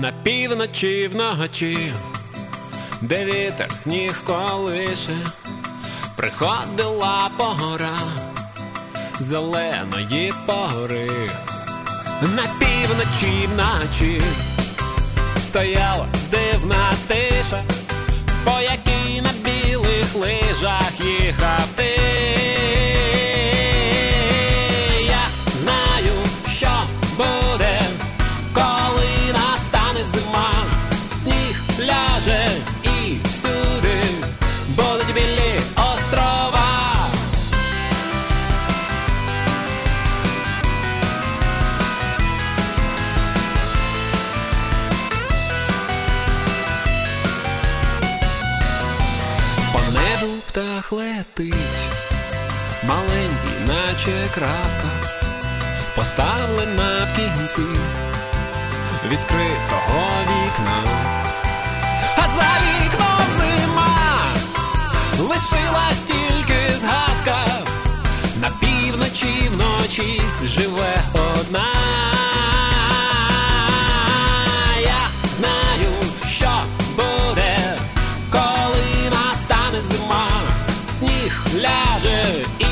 на півночі вночі, де вітер сніг колише, приходила пора зеленої пори, на півночі вночі стояла дивна тиша, по якій на білих лижах. є. птах летить, маленький, наче крапка, поставлена в кінці відкритого вікна. leży i